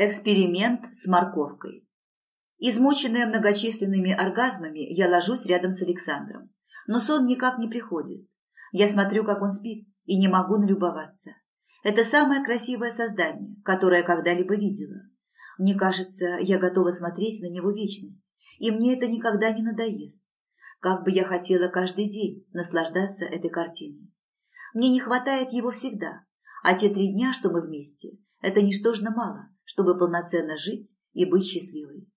Эксперимент с морковкой. Измученная многочисленными оргазмами, я ложусь рядом с Александром. Но сон никак не приходит. Я смотрю, как он спит, и не могу налюбоваться. Это самое красивое создание, которое когда-либо видела. Мне кажется, я готова смотреть на него вечность, и мне это никогда не надоест. Как бы я хотела каждый день наслаждаться этой картиной. Мне не хватает его всегда, а те три дня, что мы вместе, это ничтожно мало, чтобы полноценно жить и быть счастливой.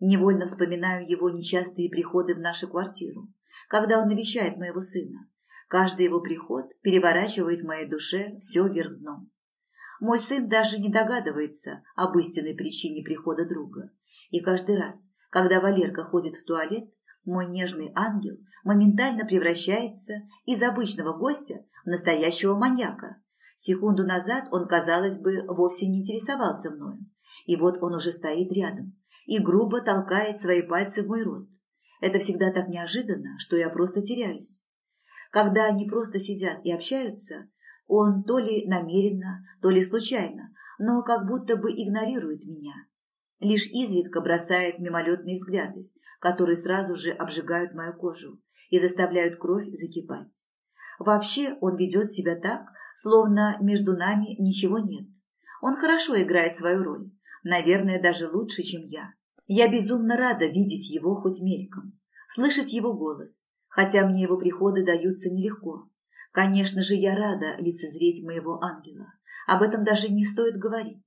Невольно вспоминаю его нечастые приходы в нашу квартиру, когда он навещает моего сына. Каждый его приход переворачивает в моей душе все вверх дном. Мой сын даже не догадывается об истинной причине прихода друга. И каждый раз, когда Валерка ходит в туалет, мой нежный ангел моментально превращается из обычного гостя в настоящего маньяка, Секунду назад он, казалось бы, вовсе не интересовался мною. И вот он уже стоит рядом и грубо толкает свои пальцы в мой рот. Это всегда так неожиданно, что я просто теряюсь. Когда они просто сидят и общаются, он то ли намеренно, то ли случайно, но как будто бы игнорирует меня. Лишь изредка бросает мимолетные взгляды, которые сразу же обжигают мою кожу и заставляют кровь закипать. Вообще он ведет себя так, словно между нами ничего нет. Он хорошо играет свою роль, наверное, даже лучше, чем я. Я безумно рада видеть его хоть мельком, слышать его голос, хотя мне его приходы даются нелегко. Конечно же, я рада лицезреть моего ангела, об этом даже не стоит говорить.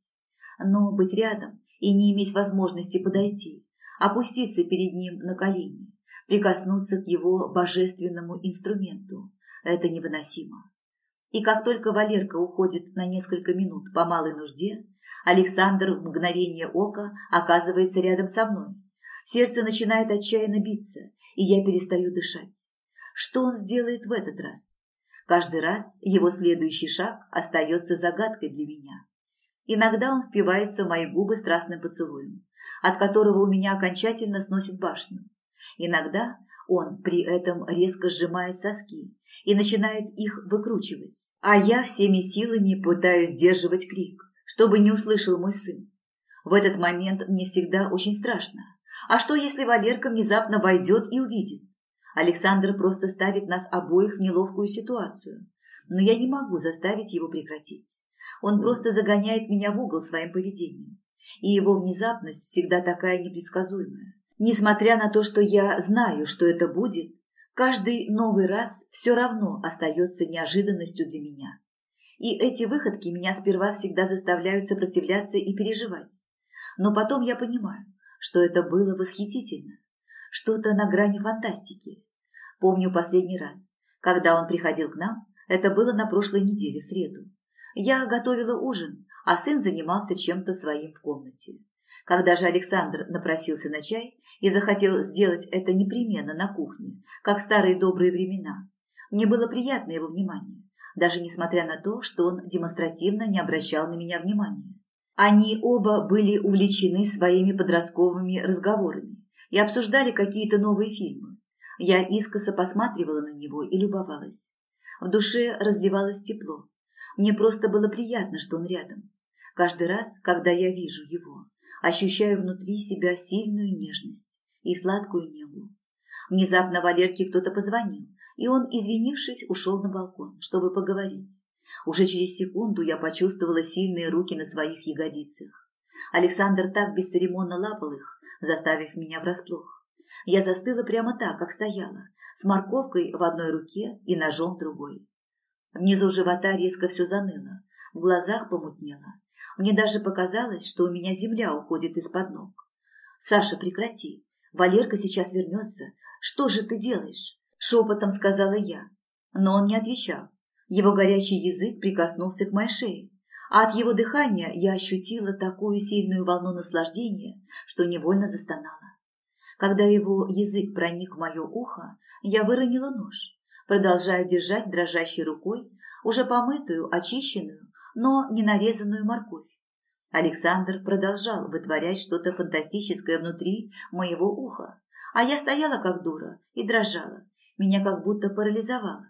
Но быть рядом и не иметь возможности подойти, опуститься перед ним на колени, прикоснуться к его божественному инструменту – это невыносимо. И как только Валерка уходит на несколько минут по малой нужде, Александр в мгновение ока оказывается рядом со мной. Сердце начинает отчаянно биться, и я перестаю дышать. Что он сделает в этот раз? Каждый раз его следующий шаг остается загадкой для меня. Иногда он впивается в мои губы страстным поцелуем, от которого у меня окончательно сносит башню. Иногда он при этом резко сжимает соски и начинает их выкручивать. А я всеми силами пытаюсь сдерживать крик, чтобы не услышал мой сын. В этот момент мне всегда очень страшно. А что, если Валерка внезапно войдет и увидит? Александр просто ставит нас обоих в неловкую ситуацию. Но я не могу заставить его прекратить. Он просто загоняет меня в угол своим поведением. И его внезапность всегда такая непредсказуемая. Несмотря на то, что я знаю, что это будет, каждый новый раз все равно остается неожиданностью для меня. И эти выходки меня сперва всегда заставляют сопротивляться и переживать. Но потом я понимаю, что это было восхитительно, что-то на грани фантастики. Помню последний раз, когда он приходил к нам, это было на прошлой неделе, в среду. Я готовила ужин, а сын занимался чем-то своим в комнате. Когда же Александр напросился на чай и захотел сделать это непременно на кухне, как в старые добрые времена, мне было приятно его внимание, даже несмотря на то, что он демонстративно не обращал на меня внимания. Они оба были увлечены своими подростковыми разговорами и обсуждали какие-то новые фильмы. Я искоса посматривала на него и любовалась. В душе разливалось тепло. Мне просто было приятно, что он рядом. Каждый раз, когда я вижу его, ощущаю внутри себя сильную нежность и сладкую негу. Внезапно Валерке кто-то позвонил, и он, извинившись, ушел на балкон, чтобы поговорить. Уже через секунду я почувствовала сильные руки на своих ягодицах. Александр так бесцеремонно лапал их, заставив меня врасплох. Я застыла прямо так, как стояла, с морковкой в одной руке и ножом в другой. Внизу живота резко все заныло, в глазах помутнело, мне даже показалось, что у меня земля уходит из-под ног. «Саша, прекрати. Валерка сейчас вернется. Что же ты делаешь?» Шепотом сказала я. Но он не отвечал. Его горячий язык прикоснулся к моей шее, а от его дыхания я ощутила такую сильную волну наслаждения, что невольно застонала. Когда его язык проник в мое ухо, я выронила нож, продолжая держать дрожащей рукой уже помытую, очищенную, но не нарезанную морковь. Александр продолжал вытворять что-то фантастическое внутри моего уха, а я стояла как дура и дрожала, меня как будто парализовало.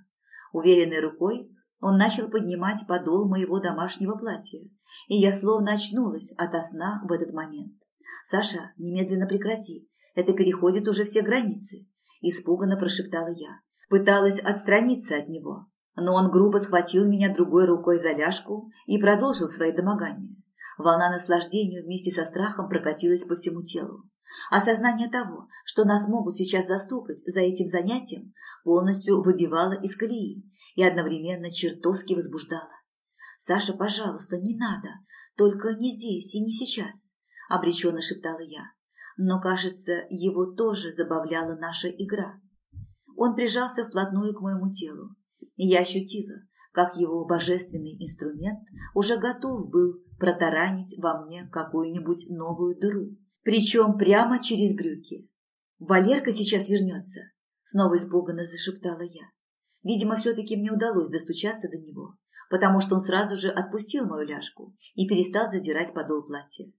Уверенной рукой Он начал поднимать подол моего домашнего платья, и я словно очнулась ото сна в этот момент. «Саша, немедленно прекрати, это переходит уже все границы», – испуганно прошептала я. Пыталась отстраниться от него, но он грубо схватил меня другой рукой за ляжку и продолжил свои домогания. Волна наслаждения вместе со страхом прокатилась по всему телу. Осознание того, что нас могут сейчас застукать за этим занятием, полностью выбивало из колеи и одновременно чертовски возбуждало. «Саша, пожалуйста, не надо, только не здесь и не сейчас», – обреченно шептала я. Но, кажется, его тоже забавляла наша игра. Он прижался вплотную к моему телу, и я ощутила, как его божественный инструмент уже готов был протаранить во мне какую-нибудь новую дыру, причем прямо через брюки. «Валерка сейчас вернется», — снова испуганно зашептала я. Видимо, все-таки мне удалось достучаться до него, потому что он сразу же отпустил мою ляжку и перестал задирать подол платья.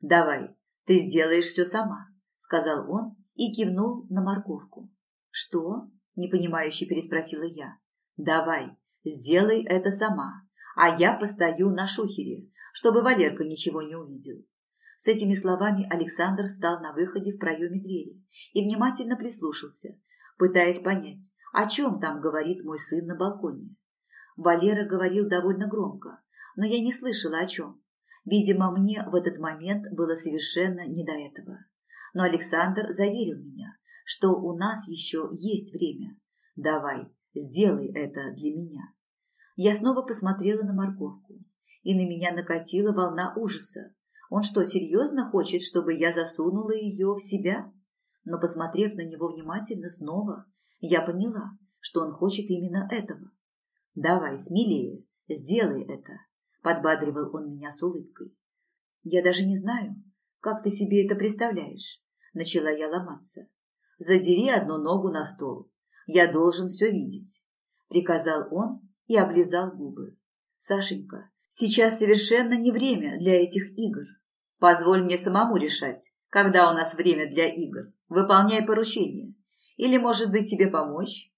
«Давай, ты сделаешь все сама», — сказал он и кивнул на морковку. «Что?» – непонимающе переспросила я. «Давай, сделай это сама, а я постою на шухере, чтобы Валерка ничего не увидел». С этими словами Александр встал на выходе в проеме двери и внимательно прислушался, пытаясь понять, о чем там говорит мой сын на балконе. Валера говорил довольно громко, но я не слышала о чем. Видимо, мне в этот момент было совершенно не до этого. Но Александр заверил меня, что у нас еще есть время. Давай, сделай это для меня. Я снова посмотрела на морковку, и на меня накатила волна ужаса. Он что, серьезно хочет, чтобы я засунула ее в себя? Но, посмотрев на него внимательно снова, я поняла, что он хочет именно этого. «Давай, смелее, сделай это», – подбадривал он меня с улыбкой. «Я даже не знаю, как ты себе это представляешь», – начала я ломаться. Задери одну ногу на стол. Я должен все видеть», – приказал он и облизал губы. «Сашенька, сейчас совершенно не время для этих игр. Позволь мне самому решать, когда у нас время для игр. Выполняй поручение. Или, может быть, тебе помочь?»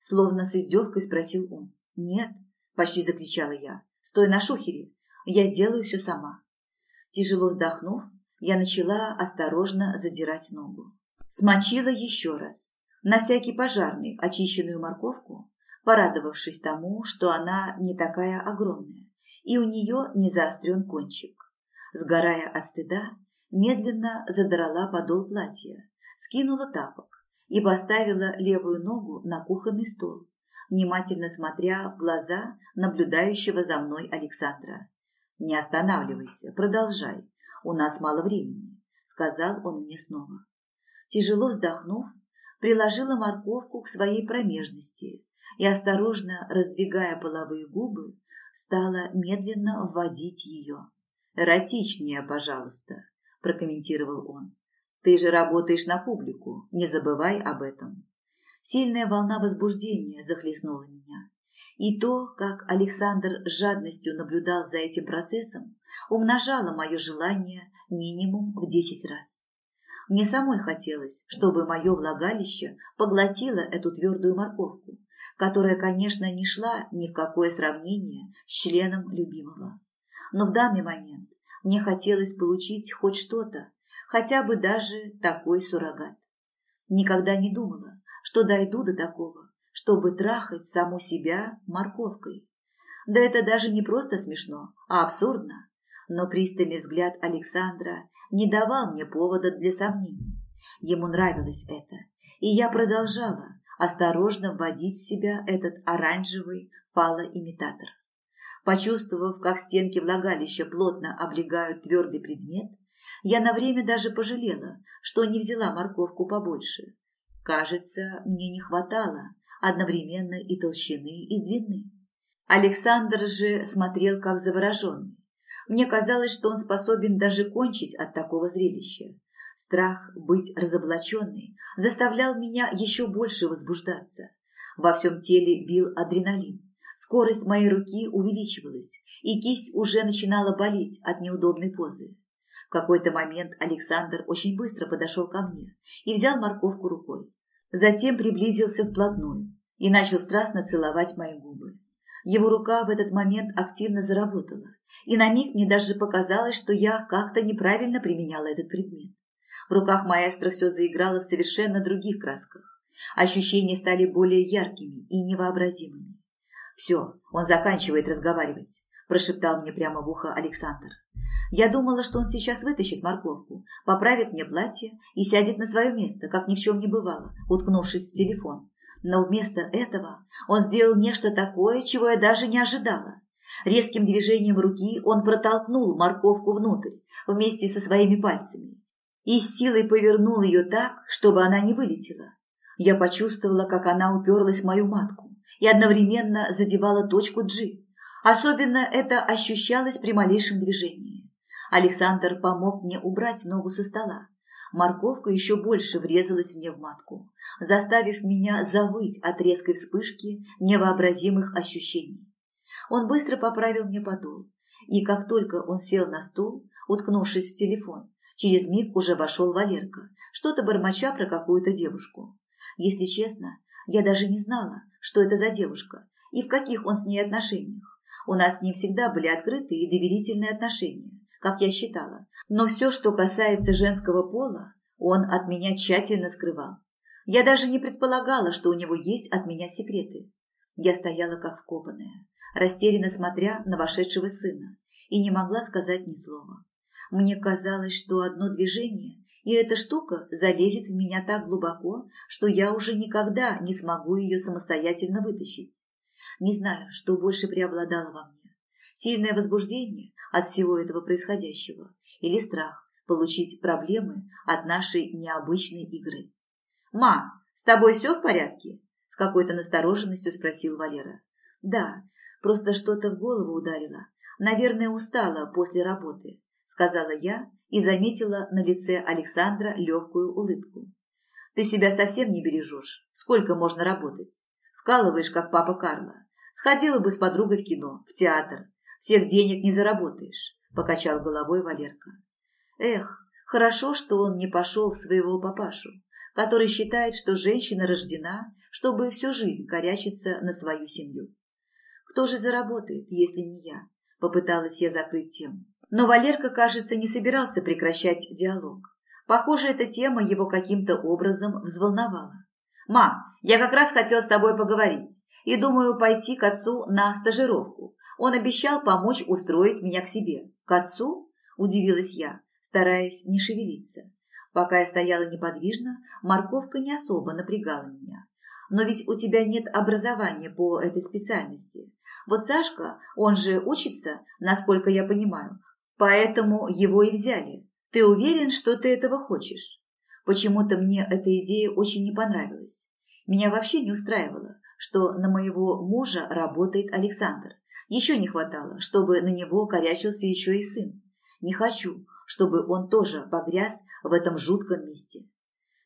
Словно с издевкой спросил он. «Нет», – почти закричала я. «Стой на шухере. Я сделаю все сама». Тяжело вздохнув, я начала осторожно задирать ногу. Смочила еще раз, на всякий пожарный, очищенную морковку, порадовавшись тому, что она не такая огромная, и у нее не заострен кончик. Сгорая от стыда, медленно задрала подол платья, скинула тапок и поставила левую ногу на кухонный стол, внимательно смотря в глаза наблюдающего за мной Александра. «Не останавливайся, продолжай, у нас мало времени», — сказал он мне снова. Тяжело вздохнув, приложила морковку к своей промежности и, осторожно раздвигая половые губы, стала медленно вводить ее. «Эротичнее, пожалуйста», – прокомментировал он. «Ты же работаешь на публику, не забывай об этом». Сильная волна возбуждения захлестнула меня. И то, как Александр с жадностью наблюдал за этим процессом, умножало мое желание минимум в десять раз. Мне самой хотелось, чтобы мое влагалище поглотило эту твердую морковку, которая, конечно, не шла ни в какое сравнение с членом любимого. Но в данный момент мне хотелось получить хоть что-то, хотя бы даже такой суррогат. Никогда не думала, что дойду до такого, чтобы трахать саму себя морковкой. Да это даже не просто смешно, а абсурдно. Но пристальный взгляд Александра не давал мне повода для сомнений. Ему нравилось это, и я продолжала осторожно вводить в себя этот оранжевый фалоимитатор. Почувствовав, как стенки влагалища плотно облегают твердый предмет, я на время даже пожалела, что не взяла морковку побольше. Кажется, мне не хватало одновременно и толщины, и длины. Александр же смотрел как завороженный. Мне казалось, что он способен даже кончить от такого зрелища. Страх быть разоблаченной заставлял меня еще больше возбуждаться. Во всем теле бил адреналин. Скорость моей руки увеличивалась, и кисть уже начинала болеть от неудобной позы. В какой-то момент Александр очень быстро подошел ко мне и взял морковку рукой. Затем приблизился вплотную и начал страстно целовать мои губы. Его рука в этот момент активно заработала, и на миг мне даже показалось, что я как-то неправильно применяла этот предмет. В руках маэстро все заиграло в совершенно других красках. Ощущения стали более яркими и невообразимыми. «Все, он заканчивает разговаривать», – прошептал мне прямо в ухо Александр. Я думала, что он сейчас вытащит морковку, поправит мне платье и сядет на свое место, как ни в чем не бывало, уткнувшись в телефон. Но вместо этого он сделал нечто такое, чего я даже не ожидала. Резким движением руки он протолкнул морковку внутрь вместе со своими пальцами и с силой повернул ее так, чтобы она не вылетела. Я почувствовала, как она уперлась в мою матку и одновременно задевала точку G. Особенно это ощущалось при малейшем движении. Александр помог мне убрать ногу со стола. Морковка еще больше врезалась мне в матку, заставив меня завыть от резкой вспышки невообразимых ощущений. Он быстро поправил мне подол, и как только он сел на стул, уткнувшись в телефон, через миг уже вошел Валерка, что-то бормоча про какую-то девушку. Если честно, я даже не знала, что это за девушка и в каких он с ней отношениях. У нас с ним всегда были открытые и доверительные отношения, как я считала. Но все, что касается женского пола, он от меня тщательно скрывал. Я даже не предполагала, что у него есть от меня секреты. Я стояла как вкопанная, растерянно смотря на вошедшего сына, и не могла сказать ни слова. Мне казалось, что одно движение, и эта штука залезет в меня так глубоко, что я уже никогда не смогу ее самостоятельно вытащить. Не знаю, что больше преобладало во мне. Сильное возбуждение от всего этого происходящего или страх получить проблемы от нашей необычной игры. «Ма, с тобой все в порядке?» – с какой-то настороженностью спросил Валера. «Да, просто что-то в голову ударило. Наверное, устала после работы», – сказала я и заметила на лице Александра легкую улыбку. «Ты себя совсем не бережешь. Сколько можно работать? Вкалываешь, как папа Карла. Сходила бы с подругой в кино, в театр. Всех денег не заработаешь», – покачал головой Валерка. «Эх, хорошо, что он не пошел в своего папашу, который считает, что женщина рождена, чтобы всю жизнь корячиться на свою семью. Кто же заработает, если не я?» – попыталась я закрыть тему. Но Валерка, кажется, не собирался прекращать диалог. Похоже, эта тема его каким-то образом взволновала. «Ма, я как раз хотел с тобой поговорить и думаю пойти к отцу на стажировку. Он обещал помочь устроить меня к себе. К отцу? Удивилась я, стараясь не шевелиться. Пока я стояла неподвижно, морковка не особо напрягала меня. Но ведь у тебя нет образования по этой специальности. Вот Сашка, он же учится, насколько я понимаю, поэтому его и взяли. Ты уверен, что ты этого хочешь? Почему-то мне эта идея очень не понравилась. Меня вообще не устраивало, что на моего мужа работает Александр. Еще не хватало, чтобы на него корячился еще и сын. Не хочу, чтобы он тоже погряз в этом жутком месте.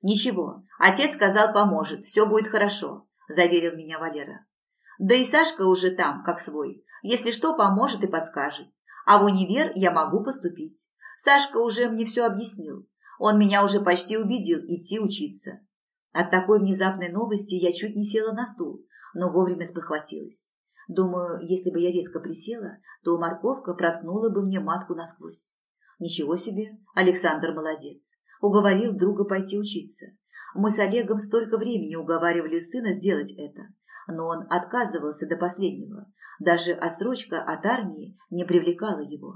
«Ничего, отец сказал, поможет, все будет хорошо», – заверил меня Валера. «Да и Сашка уже там, как свой. Если что, поможет и подскажет. А в универ я могу поступить. Сашка уже мне все объяснил. Он меня уже почти убедил идти учиться. От такой внезапной новости я чуть не села на стул, но вовремя спохватилась. Думаю, если бы я резко присела, то морковка проткнула бы мне матку насквозь. Ничего себе, Александр молодец. Уговорил друга пойти учиться. Мы с Олегом столько времени уговаривали сына сделать это, но он отказывался до последнего. Даже отсрочка от армии не привлекала его.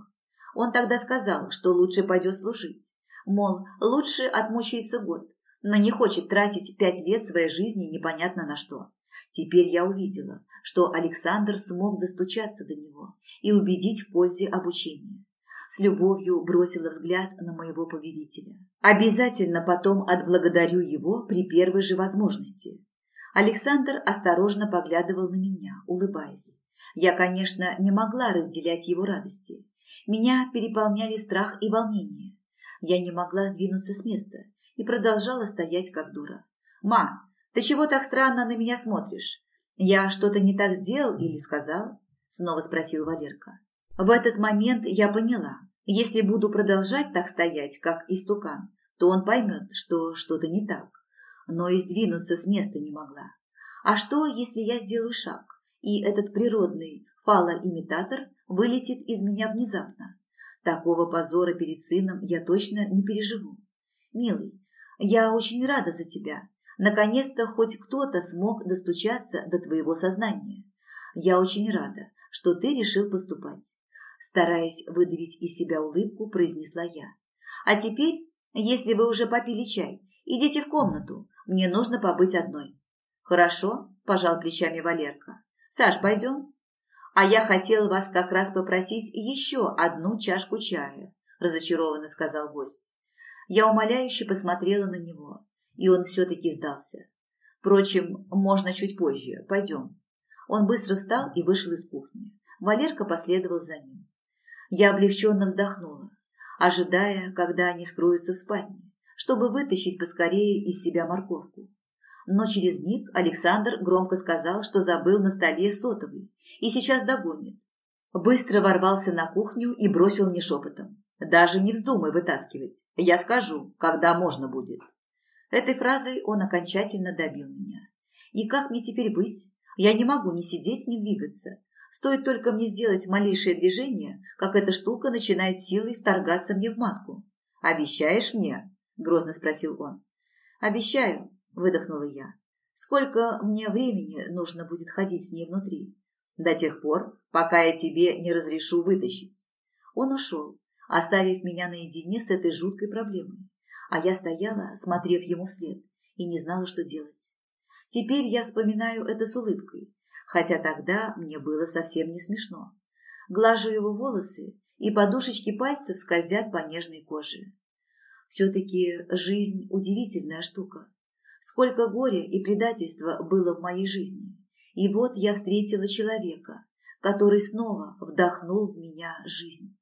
Он тогда сказал, что лучше пойдет служить. Мол, лучше отмучиться год, но не хочет тратить пять лет своей жизни непонятно на что. Теперь я увидела, что Александр смог достучаться до него и убедить в пользе обучения. С любовью бросила взгляд на моего повелителя. Обязательно потом отблагодарю его при первой же возможности. Александр осторожно поглядывал на меня, улыбаясь. Я, конечно, не могла разделять его радости. Меня переполняли страх и волнение. Я не могла сдвинуться с места и продолжала стоять как дура. «Ма, ты чего так странно на меня смотришь? Я что-то не так сделал или сказал? Снова спросил Валерка. В этот момент я поняла, если буду продолжать так стоять, как истукан, то он поймет, что что-то не так. Но и сдвинуться с места не могла. А что, если я сделаю шаг, и этот природный фалоимитатор вылетит из меня внезапно. Такого позора перед сыном я точно не переживу. Милый, я очень рада за тебя. Наконец-то хоть кто-то смог достучаться до твоего сознания. Я очень рада, что ты решил поступать. Стараясь выдавить из себя улыбку, произнесла я. А теперь, если вы уже попили чай, идите в комнату. Мне нужно побыть одной. Хорошо, пожал плечами Валерка. Саш, пойдем? А я хотел вас как раз попросить еще одну чашку чая, разочарованно сказал гость. Я умоляюще посмотрела на него, и он все-таки сдался. Впрочем, можно чуть позже. Пойдем. Он быстро встал и вышел из кухни. Валерка последовал за ним. Я облегченно вздохнула, ожидая, когда они скроются в спальне, чтобы вытащить поскорее из себя морковку. Но через миг Александр громко сказал, что забыл на столе сотовый и сейчас догонит. Быстро ворвался на кухню и бросил мне шепотом. «Даже не вздумай вытаскивать. Я скажу, когда можно будет». Этой фразой он окончательно добил меня. И как мне теперь быть? Я не могу ни сидеть, ни двигаться. Стоит только мне сделать малейшее движение, как эта штука начинает силой вторгаться мне в матку. «Обещаешь мне?» – грозно спросил он. «Обещаю», – выдохнула я. «Сколько мне времени нужно будет ходить с ней внутри?» «До тех пор, пока я тебе не разрешу вытащить». Он ушел, оставив меня наедине с этой жуткой проблемой. А я стояла, смотрев ему вслед, и не знала, что делать. Теперь я вспоминаю это с улыбкой, хотя тогда мне было совсем не смешно. Глажу его волосы, и подушечки пальцев скользят по нежной коже. Все-таки жизнь – удивительная штука. Сколько горя и предательства было в моей жизни. И вот я встретила человека, который снова вдохнул в меня жизнь.